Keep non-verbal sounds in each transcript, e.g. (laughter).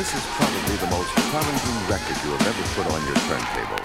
This is probably the most challenging record you have ever put on your turntable.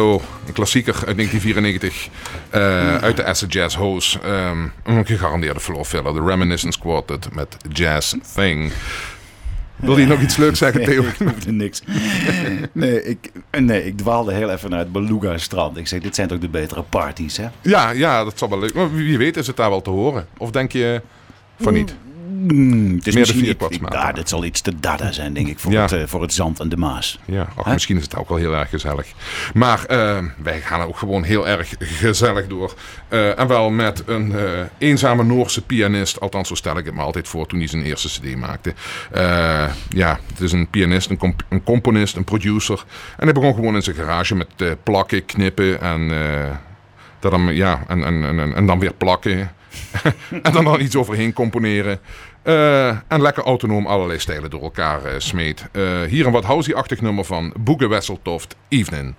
Zo, een klassieker uit 1994 eh, uit de Acid Jazz Hose. Ehm, een gegarandeerde floor filler. De Reminiscence Quartet met Jazz Thing. Wil je nog iets leuks zeggen, Theo? (laughs) ik hoefde (laughs) niks. Nee ik, nee, ik dwaalde heel even naar het Beluga strand. Ik zeg, dit zijn toch de betere parties, hè? Ja, ja, dat zal wel leuk. Maar wie wie weet is het daar wel te horen. Of denk je van niet? Mm, het is Meer de vierkwartsmaat, Ja, dit zal iets te dada zijn, denk ik, voor, Ja. het, eh, voor het zand en de Maas. Ja, misschien is het ook wel heel erg gezellig. Maar eh, wij gaan ook gewoon heel erg gezellig door. Eh, en wel met een eenzame Noorse pianist. Althans, zo stel ik het me altijd voor toen hij zijn eerste cd maakte. Ja, het is een pianist, een, comp- een componist, een producer. En hij begon gewoon in zijn garage met plakken, knippen en, dat dan, ja, en, en, en, en dan weer plakken. (laughs) en dan dan iets overheen componeren. Eh, en lekker autonoom allerlei stijlen door elkaar eh, smeet. Eh, hier een wat housey-achtig nummer van Boege Wesseltoft, Evening.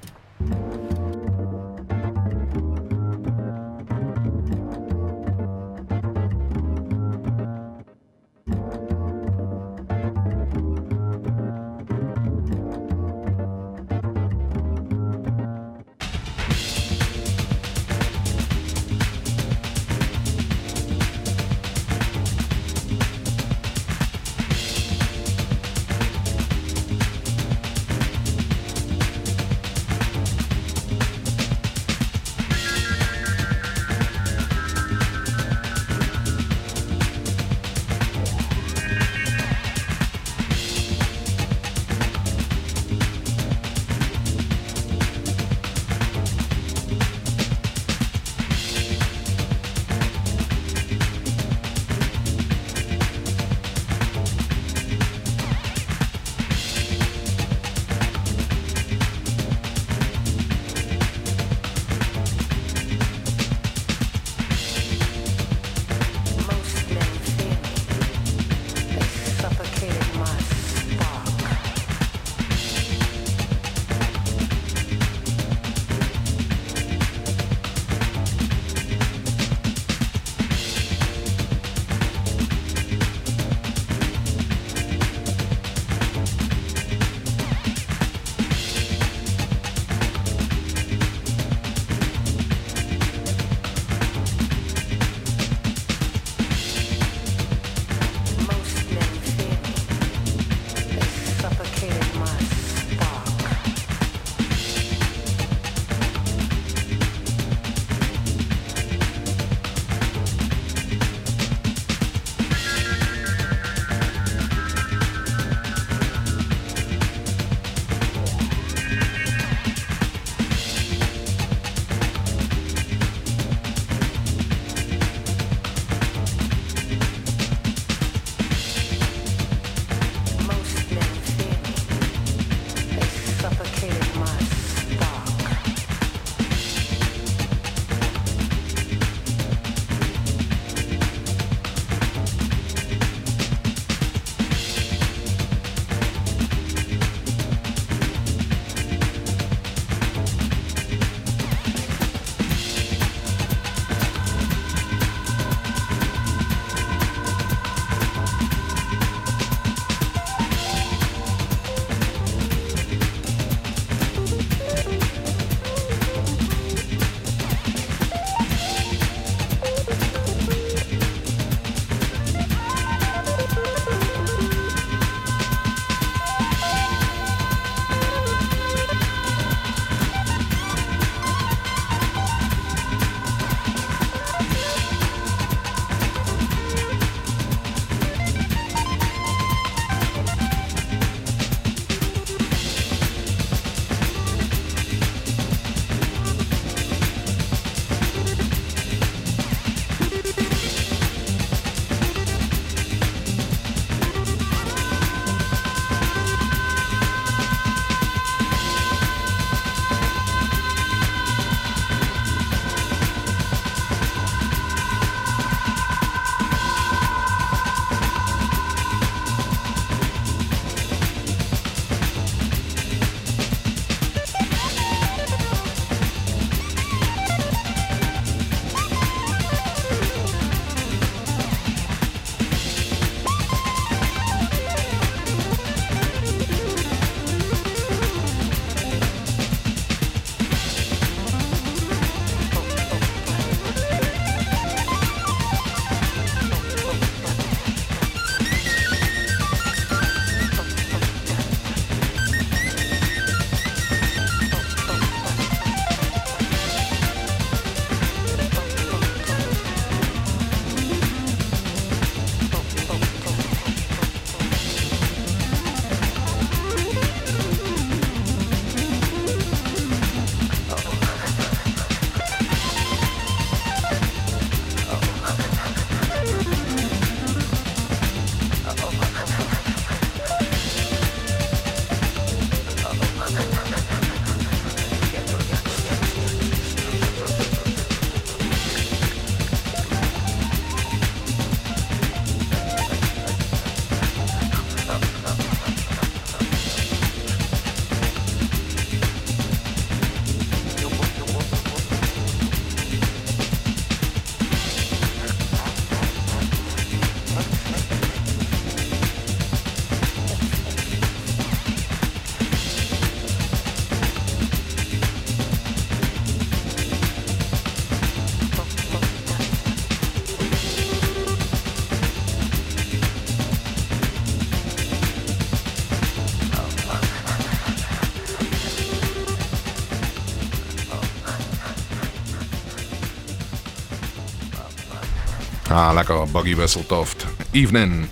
Ah, lekker. Buggy Wisseltoft. Evening.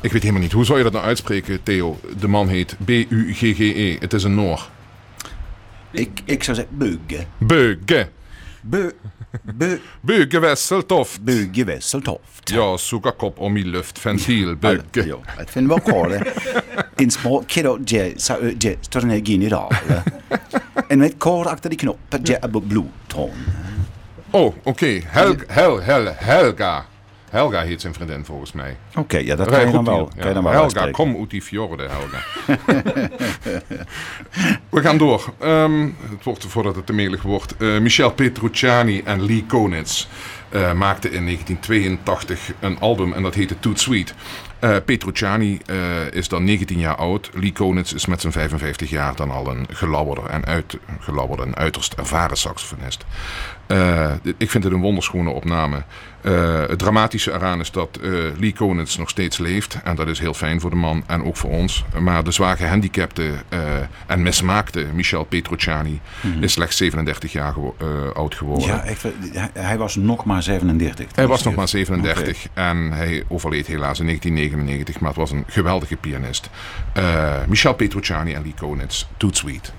Ik weet helemaal niet. Hoe zou je dat nou uitspreken, Theo? De man heet B-U-G-G-E. Het is een Noor. Ik, ik zou zeggen Bugge. Bugge. Bu, bu, Bugge Wisseltoft. Bugge Wisseltoft. Ja, sugakop om i luftventiel. (laughs) Bugge. Ja, det finner vi kvar. En små kiddo, je, sa, je, står den här general. En met achter die knop, je, bloedton. Oh, oké. Hel, Hel, Hel, Helga. Helga heet zijn vriendin volgens mij. Oké, ja, dat kan je dan wel, kan je dan wel Helga, uitspreken. kom uit die fjorden, Helga. We gaan door. Ehm, het wordt, voordat het te melig wordt. Eh, Michel Petrucciani en Lee Konitz eh, maakten in 1982 een album en dat heette Toot Sweet. Eh, Petrucciani is dan 19 jaar oud. Lee Konitz is met zijn 55 jaar dan al een gelauwerde en, uit, en uiterst ervaren saxofonist. Ik vind het een wonderschone opname. Eh, het dramatische eraan is dat eh, Lee Konitz nog steeds leeft. En dat is heel fijn voor de man en ook voor ons. Maar de zwaar gehandicapte eh, en mismaakte Michel Petrucciani is slechts 37 jaar gewo- oud geworden. Ja, echt, hij, was nog maar 37. Hij was nog maar 37 en hij overleed helaas in 1999, maar het was een geweldige pianist. Michel Petrucciani en Lee Konitz, Toot Sweet.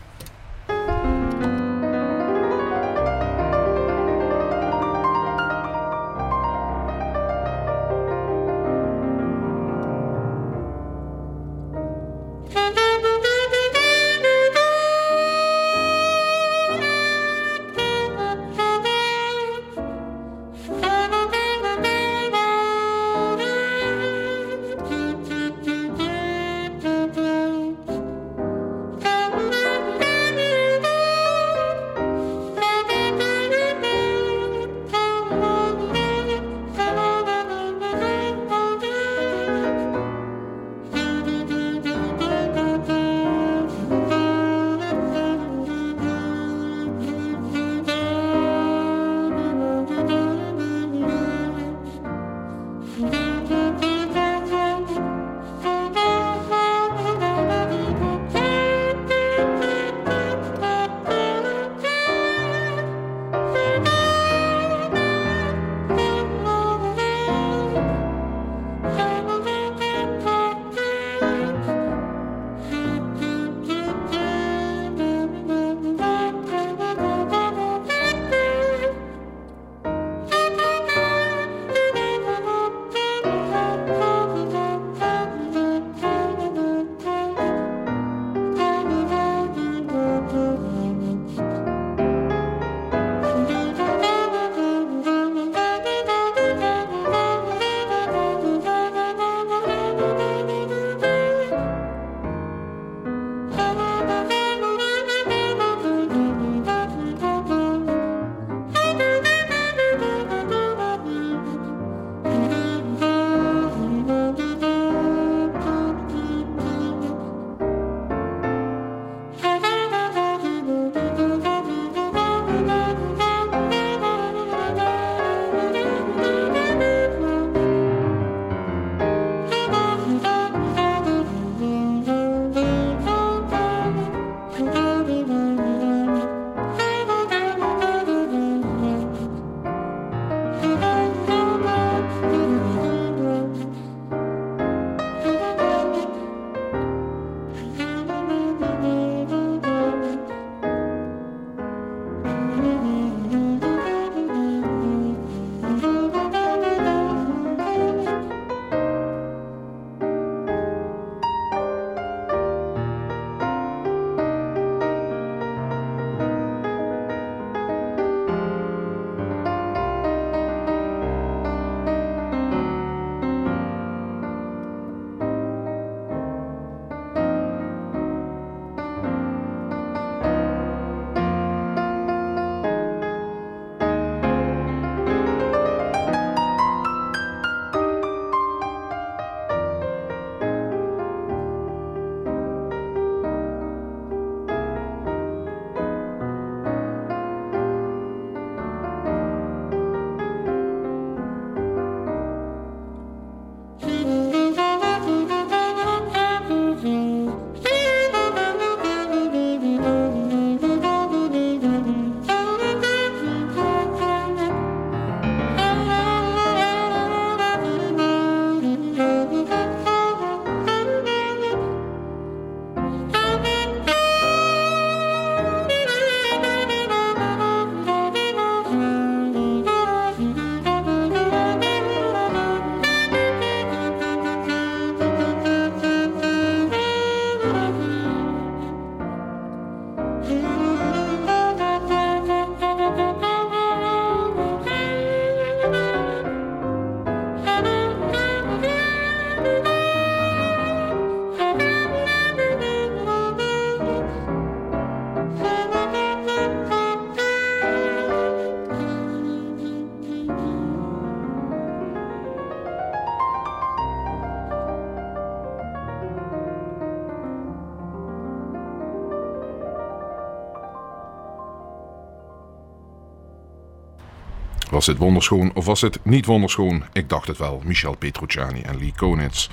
Was dit wonderschoon of was het niet wonderschoon? Ik dacht het wel. Michel Petrucciani en Lee Konitz.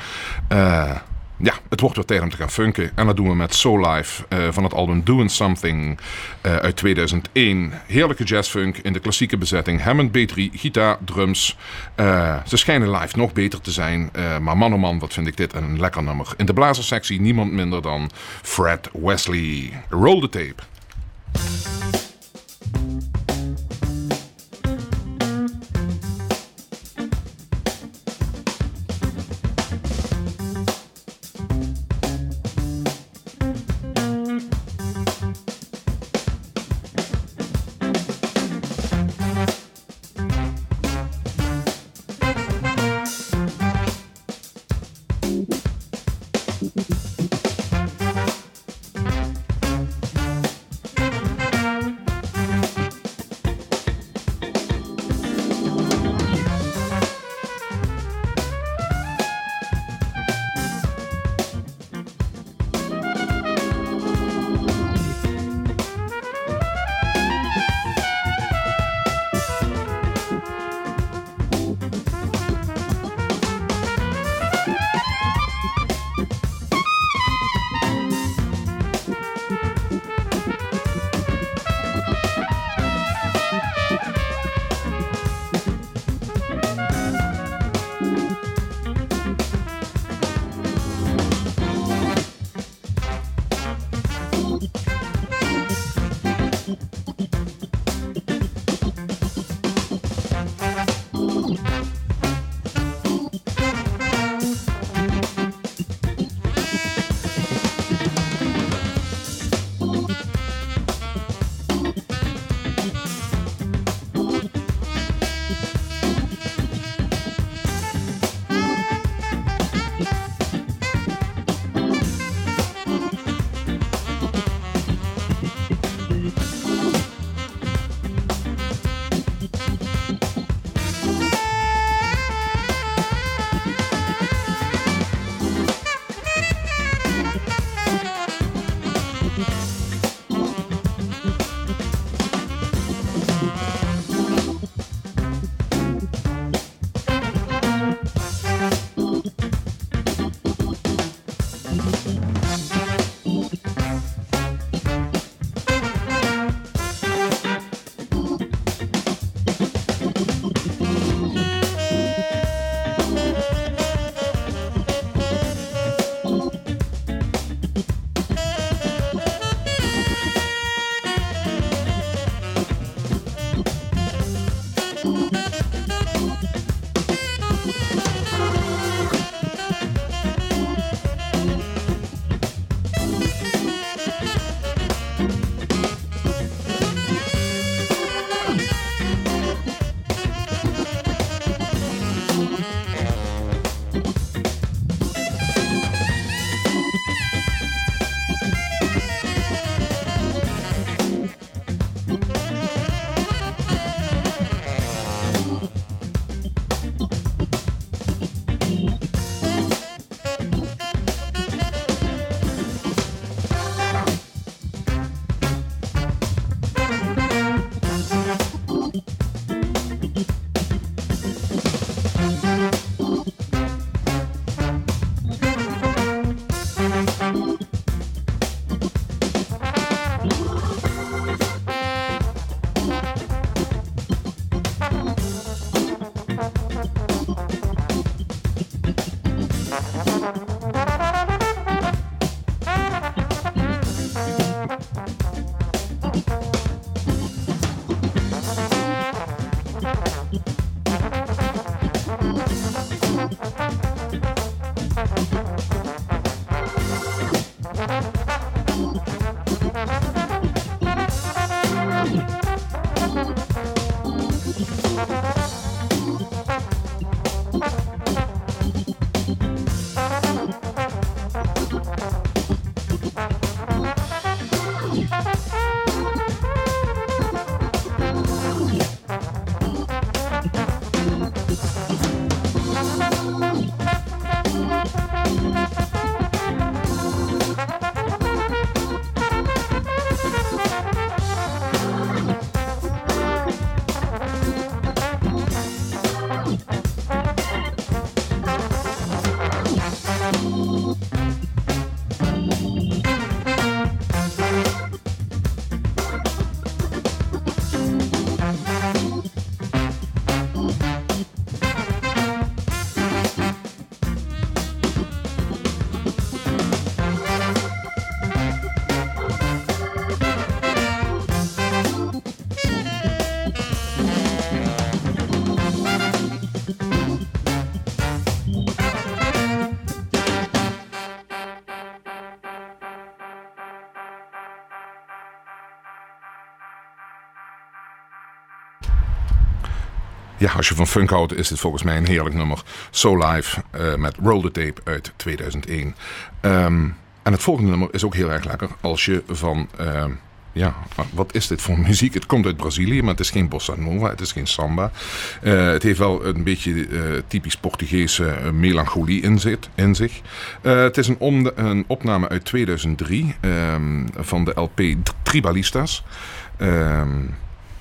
Eh, ja, het wordt weer tijd om te gaan funken. En dat doen we met Soul Life eh, van het album Doing Something eh, uit 2001. Heerlijke jazzfunk in de klassieke bezetting. Hammond B3, gitaar, drums. Eh, ze schijnen live nog beter te zijn. Maar man oh man, wat vind ik dit een lekker nummer. In de blazerssectie niemand minder dan Fred Wesley. Roll the tape. Ja, als je van funk houdt, is dit volgens mij een heerlijk nummer. So Live eh, met Roll the Tape uit 2001. Ehm, en het volgende nummer is ook heel erg lekker als je van. ehm, ja, wat is dit voor (laughs) muziek? Het komt uit Brazilië, maar het is geen bossa nova, het is geen samba. Eh, het heeft wel een beetje eh, typisch Portugese melancholie in, in zich. Het is een, een opname uit 2003 ehm, van de LP Tribalistas.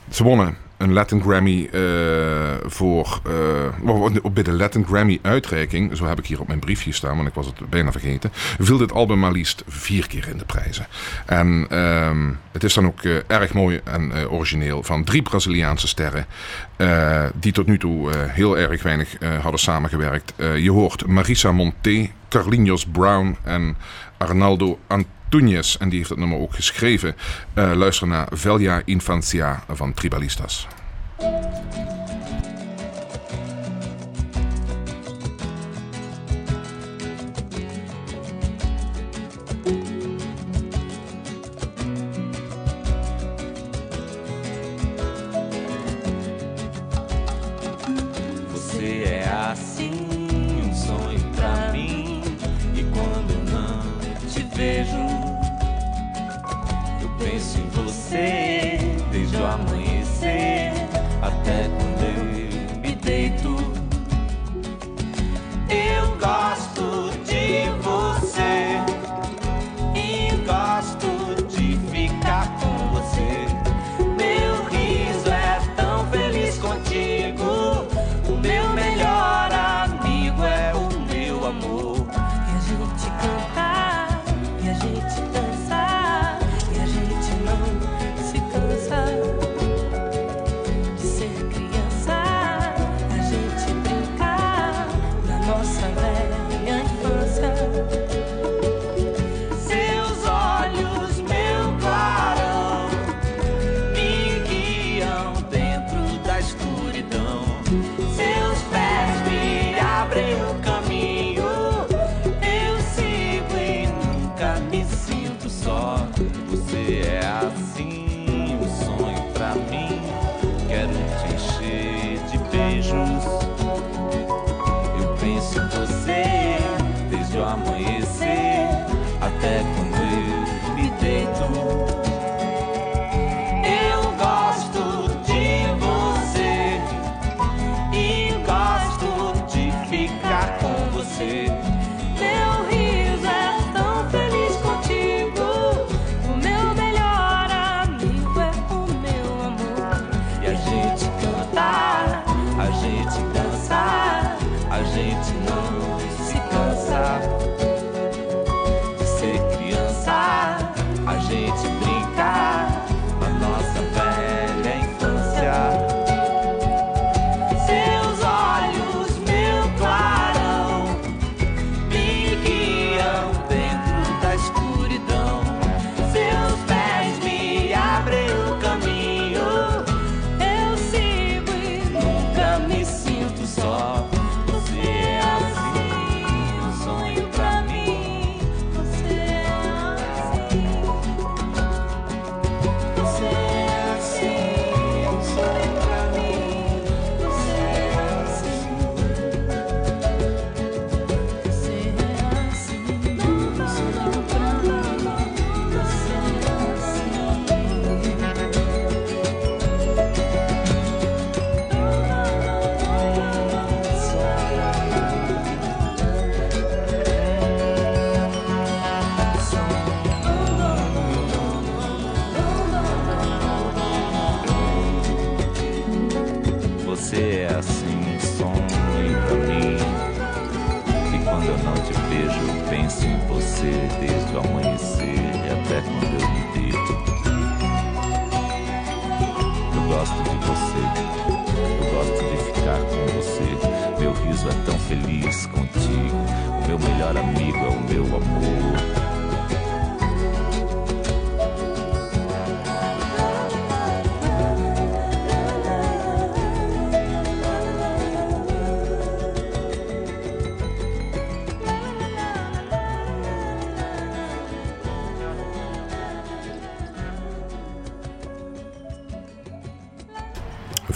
Ze wonnen een Latin Grammy eh, voor. eh, bij de Latin Grammy uitreiking, zo heb ik hier op mijn briefje staan, want ik was het bijna vergeten. Viel dit album maar liefst vier keer in de prijzen. En ehm, het is dan ook eh, erg mooi en eh, origineel van drie Braziliaanse sterren. die tot nu toe heel erg weinig hadden samengewerkt. Je hoort Marisa Monte, Carlinhos Brown en Arnaldo Antunes. En die heeft het nummer ook geschreven. Eh, luister naar Velha Infancia van Tribalistas. Você é assim,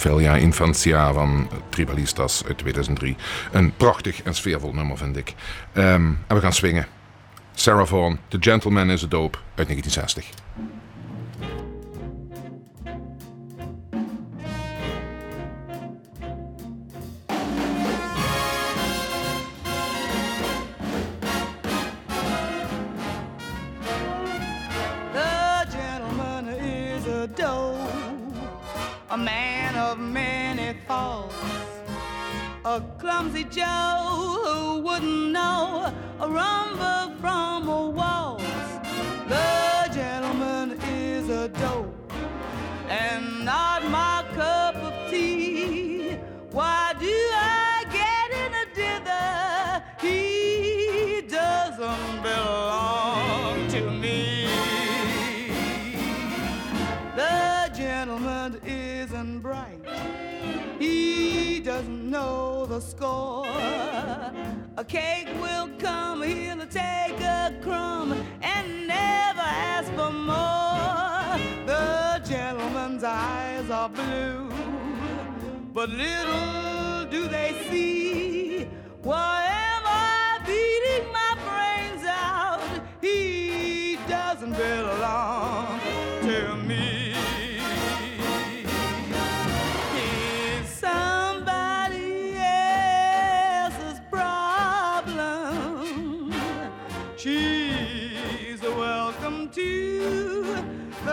Velia Infancia van Tribalistas uit 2003. Een prachtig en sfeervol nummer vind ik. Ehm, en we gaan swingen. Sarah Vaughan, The Gentleman is a Dope uit 1960.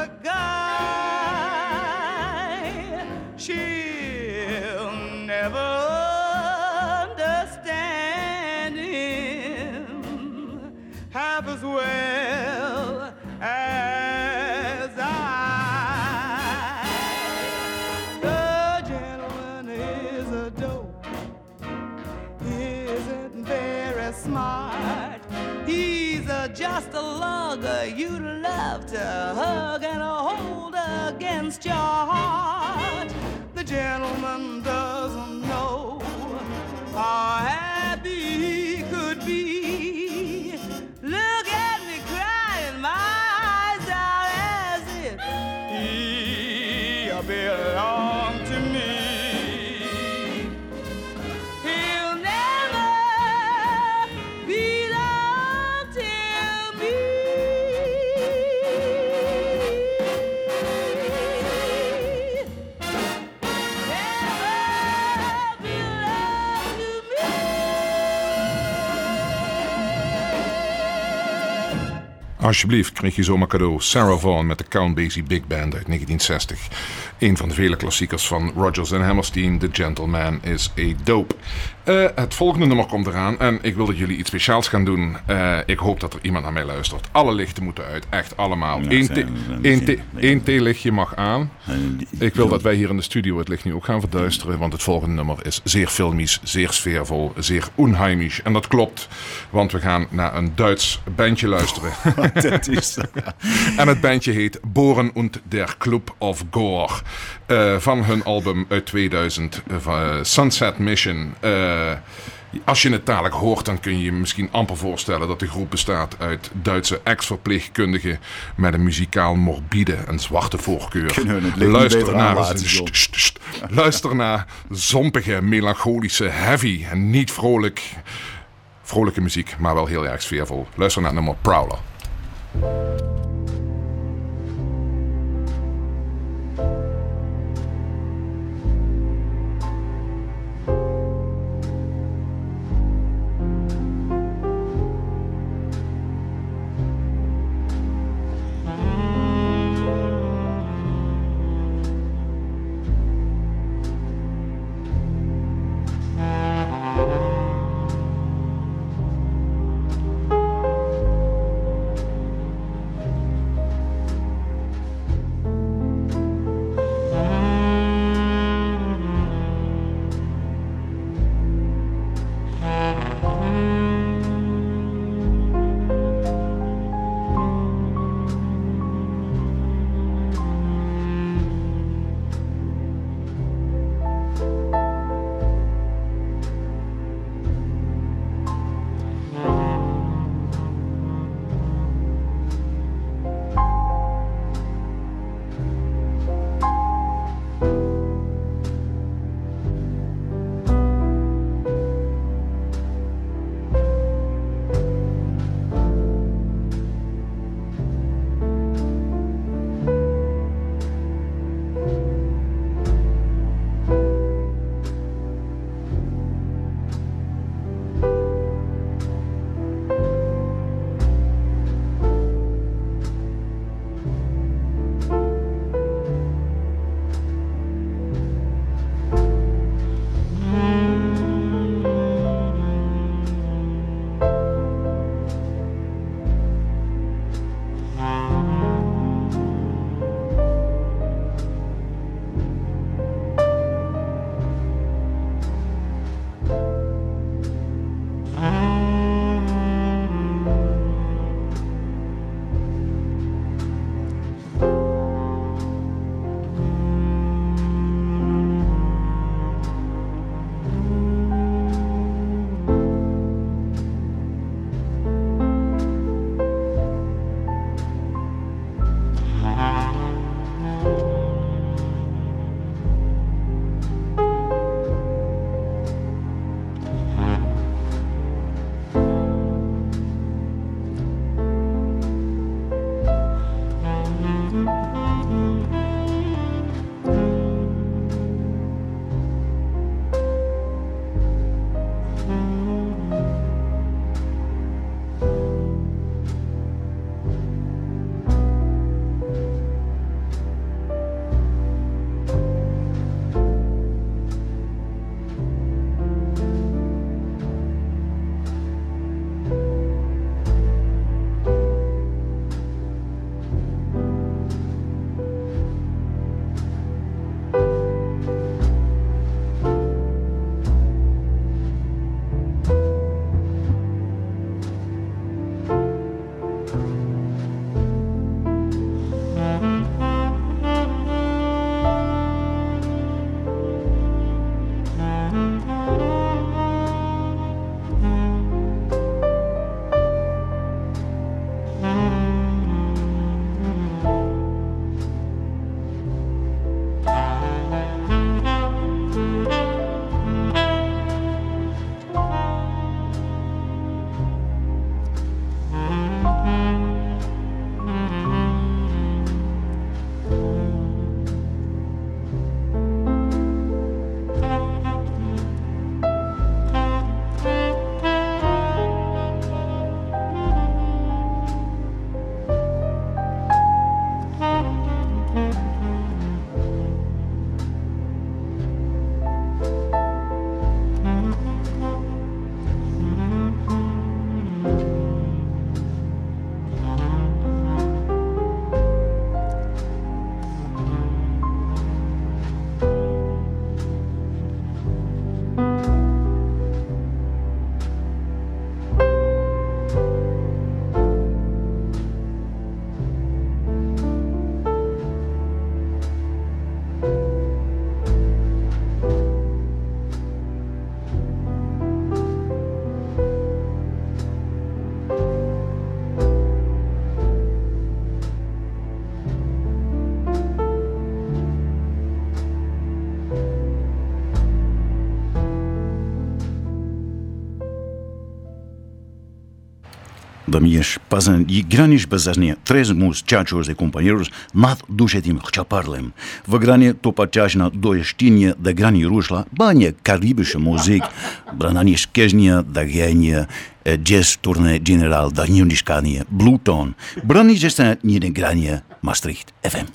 The Alsjeblieft, kreeg je zomaar cadeau. Sarah Vaughan met de Count Basie Big Band uit 1960. Een van de vele klassiekers van Rodgers en Hammerstein. The Gentleman is a Dope. Eh, het volgende nummer komt eraan en ik wil dat jullie iets speciaals gaan doen. Eh, ik hoop dat er iemand naar mij luistert. Alle lichten moeten uit, echt allemaal. Eén theelichtje mag aan. Ik wil dat wij hier in de studio het licht nu ook gaan verduisteren, want het volgende nummer is zeer filmisch, zeer sfeervol, zeer onheimisch. En dat klopt, want we gaan naar een Duits bandje luisteren. (laughs) Dat is... en het bandje heet Boren und der Club of Gore. Eh, van hun album uit 2000, eh, van, eh, Sunset Mission. Eh, als je het dadelijk hoort, dan kun je je misschien amper voorstellen dat de groep bestaat uit Duitse ex-verpleegkundigen met een muzikaal morbide en zwarte voorkeur. Beter naar. Luister naar zompige, melancholische, heavy en niet vrolijk. Vrolijke muziek, maar wel heel erg sfeervol. Luister naar nummer Prowler. familias i grandes bazasnia, três mus chachos e companheiros, mat dushetim hqaparlem. Vë grani topa qashna doje shtinje dhe grani rushla, ba një karibishe muzik, branda një shkeshnje dhe gjenje, gjes turne general dhe një një shkanje, bluton, branda një gjestën një në granje Maastricht FM.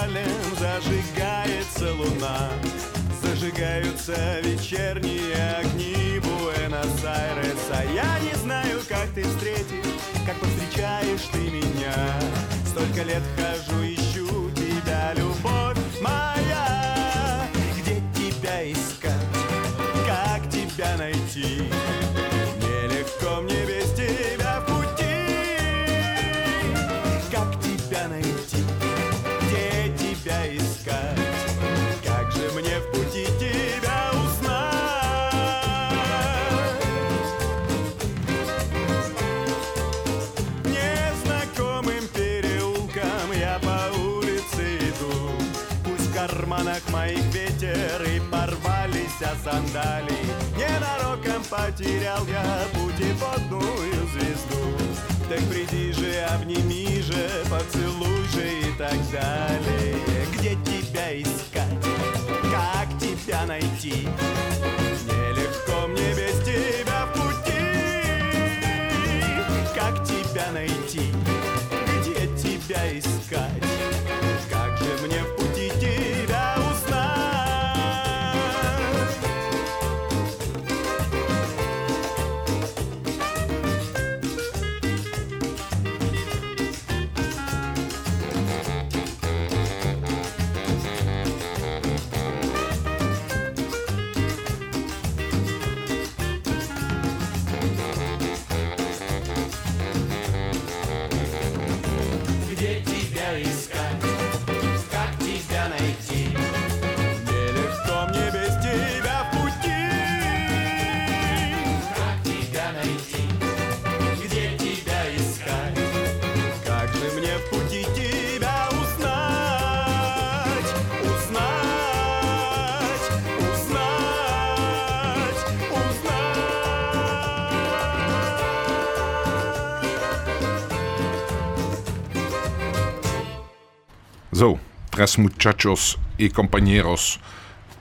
Чапоралем зажигается луна. Зажигаются вечерние огни Буэнос-Айреса. Я не знаю, как ты встретишь, как повстречаешь ты меня. Столько лет хожу, ищу тебя, любовь моя порвались о сандали Ненароком потерял я путеводную звезду Так приди же, обними же, поцелуй же и так далее Где тебя искать? Как тебя найти? Нелегко Muchachos y Compañeros.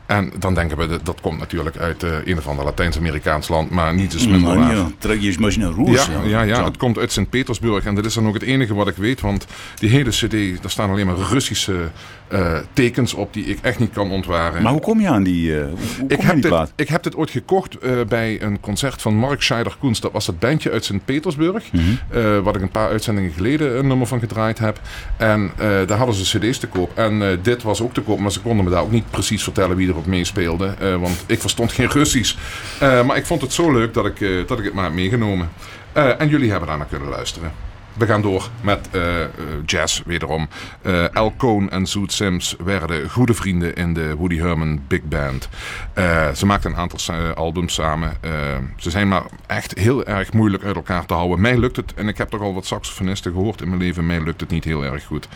En dan denken we, dat, dat komt natuurlijk uit eh, een of ander Latijns-Amerikaans land, maar niet is minder waar. Manja, tragjes machine roes. Ja, ja, ja, het komt uit Sint-Petersburg en dat is dan ook het enige wat ik weet, want die hele cd, daar staan alleen maar Russische eh, tekens op die ik echt niet kan ontwaren. Maar hoe kom je aan die, kom ik, je aan heb die dit, plaat? ik heb dit ooit gekocht bij een concert van Mark Scheider-Koens. Dat was het bandje uit Sint-Petersburg. Eh, wat ik een paar uitzendingen geleden een nummer van gedraaid heb. En daar hadden ze cd's te koop. En dit was ook te koop. Maar ze konden me daar ook niet precies vertellen wie erop meespeelde. eh, want ik verstond geen Russisch. Eh, maar ik vond het zo leuk dat ik, eh, dat ik het maar heb meegenomen. En jullie hebben daarna kunnen luisteren. We gaan door met eh, eh, jazz wederom. Eh Al Cohn en Zoet Sims werden goede vrienden in de Woody Herman Big Band. Ze maakten een aantal albums samen. Ze zijn maar echt heel erg moeilijk uit elkaar te houden. Mij lukt het, en ik heb toch al wat saxofonisten gehoord in mijn leven, mij lukt het niet heel erg goed.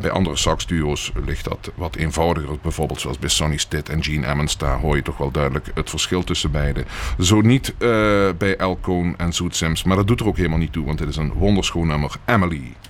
Bij andere saxduo's ligt dat wat eenvoudiger. Bijvoorbeeld zoals bij Sonny Stitt en Gene Ammons. Daar hoor je toch wel duidelijk het verschil tussen beiden. Zo niet bij Al Cohn en Zoet Sims. Maar dat doet er ook helemaal niet toe, want dit is een wonderschoon nummer. Emily.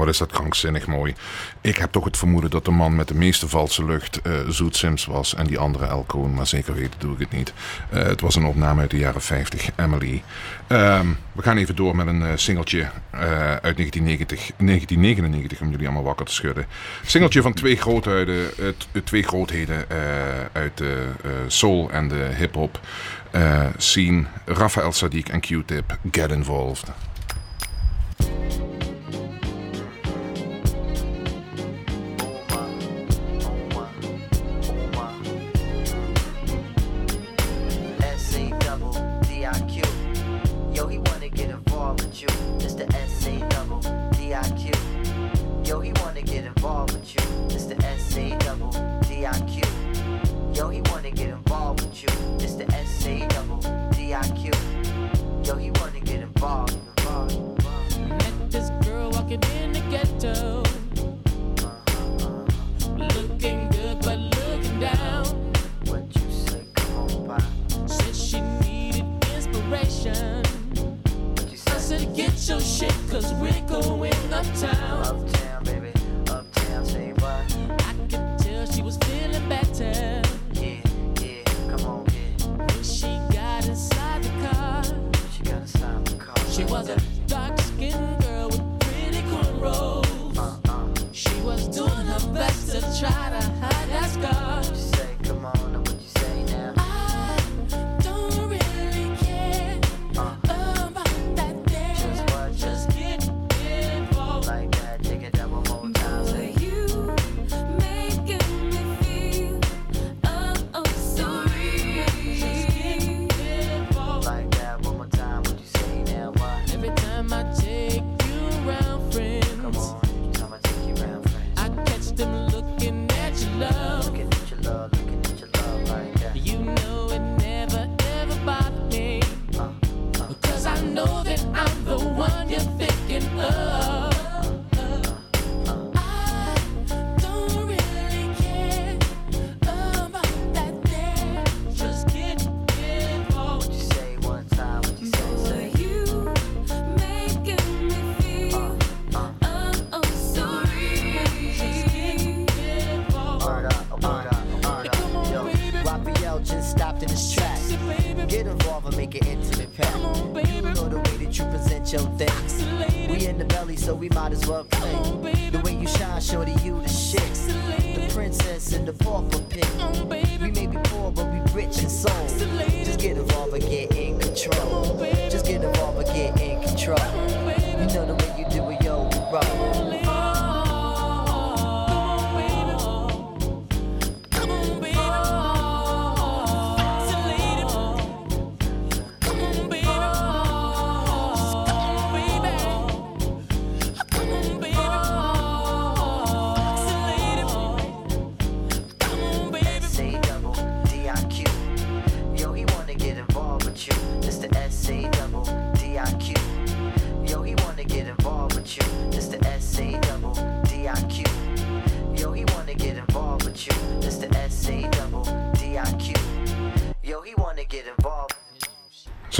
Wat is dat krankzinnig mooi. Ik heb toch het vermoeden dat de man met de meeste valse lucht eh, Zoet Sims was. En die andere El maar zeker weten doe ik het niet. Eh, het was een opname uit de jaren 50, Emily. Ehm, we gaan even door met een eh, singeltje uit 1990, 1999 om jullie allemaal wakker te schudden. Singeltje van twee grootheden, twee grootheden uit de soul en de hip-hop scene. Raphael Sadiq en Q-Tip, Get Involved. She was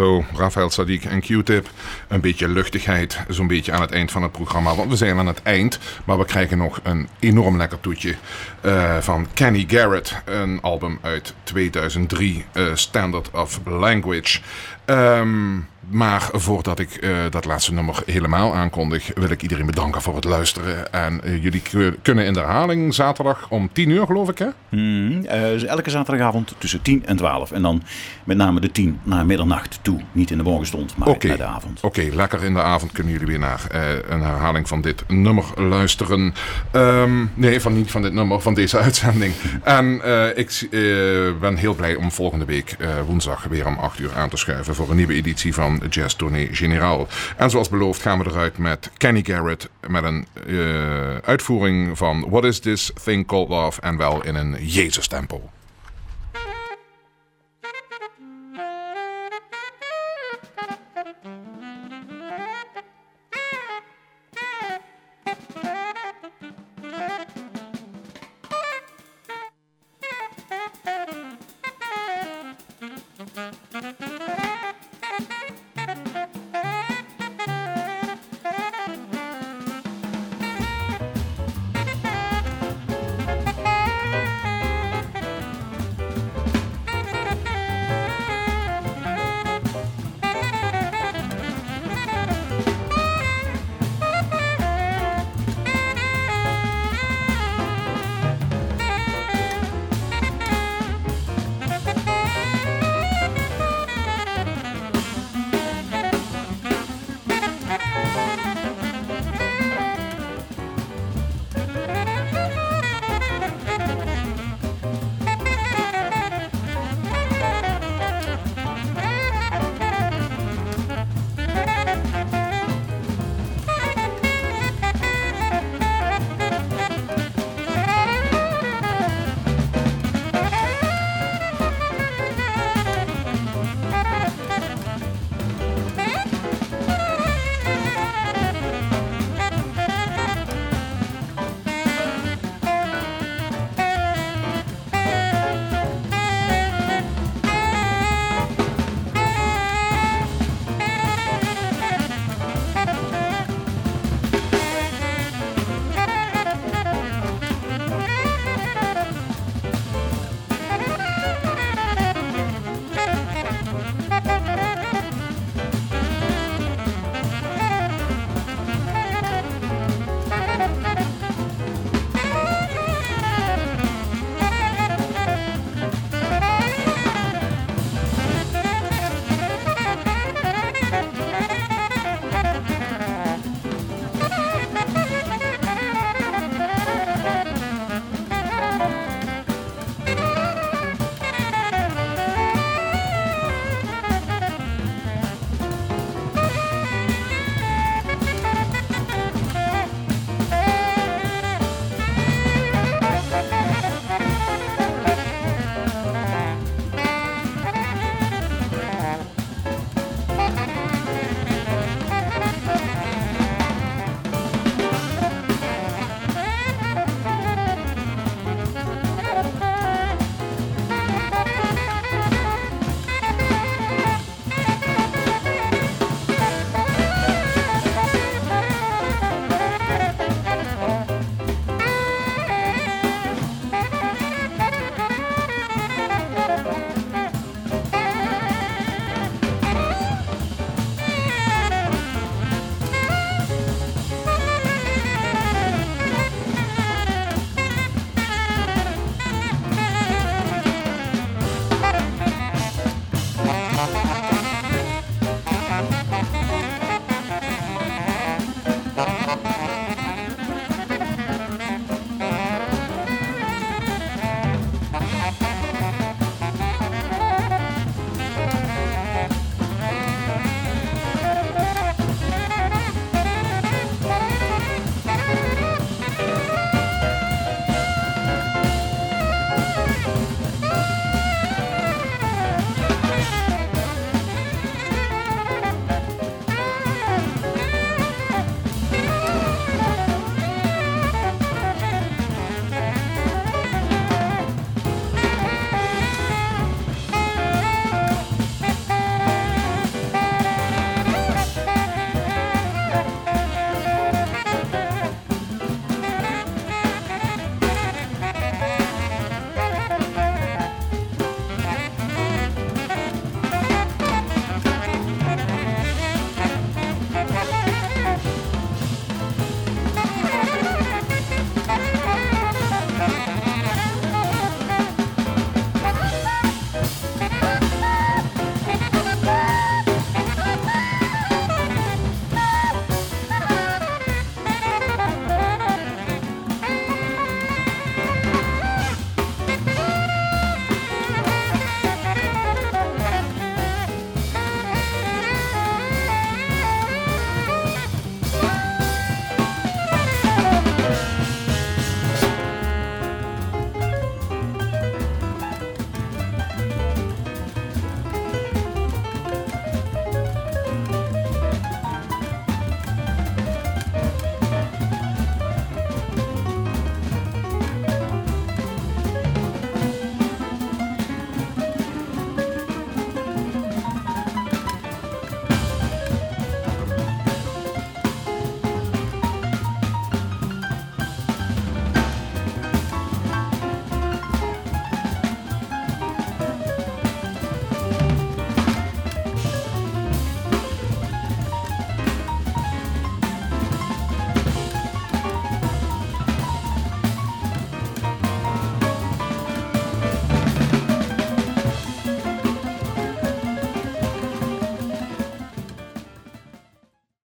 Zo, Rafael Sadiq en Q-Tip. Een beetje luchtigheid, zo'n beetje aan het eind van het programma. Want we zijn aan het eind, maar we krijgen nog een enorm lekker toetje eh, van Kenny Garrett. Een album uit 2003, eh, Standard of Language. Ehm, maar voordat ik eh, dat laatste nummer helemaal aankondig, wil ik iedereen bedanken voor het luisteren. En eh, jullie kunnen in de herhaling zaterdag om 10 uur, geloof ik, hè? Hmm, eh, dus elke zaterdagavond tussen 10 en 12. En dan met name de 10 naar middernacht toe. Niet in de morgenstond, maar Oké, naar de avond. Oké, lekker in de avond kunnen jullie weer naar een herhaling van dit nummer luisteren. Ehm, nee, van niet van dit nummer, van deze (laughs) uitzending. En ik ben heel blij om volgende week woensdag weer om 8 uur aan te schuiven voor een nieuwe editie van Jazz Tournee Generaal. En zoals beloofd gaan we eruit met Kenny Garrett met een eh, uitvoering van What is this thing called love en wel in een Jezus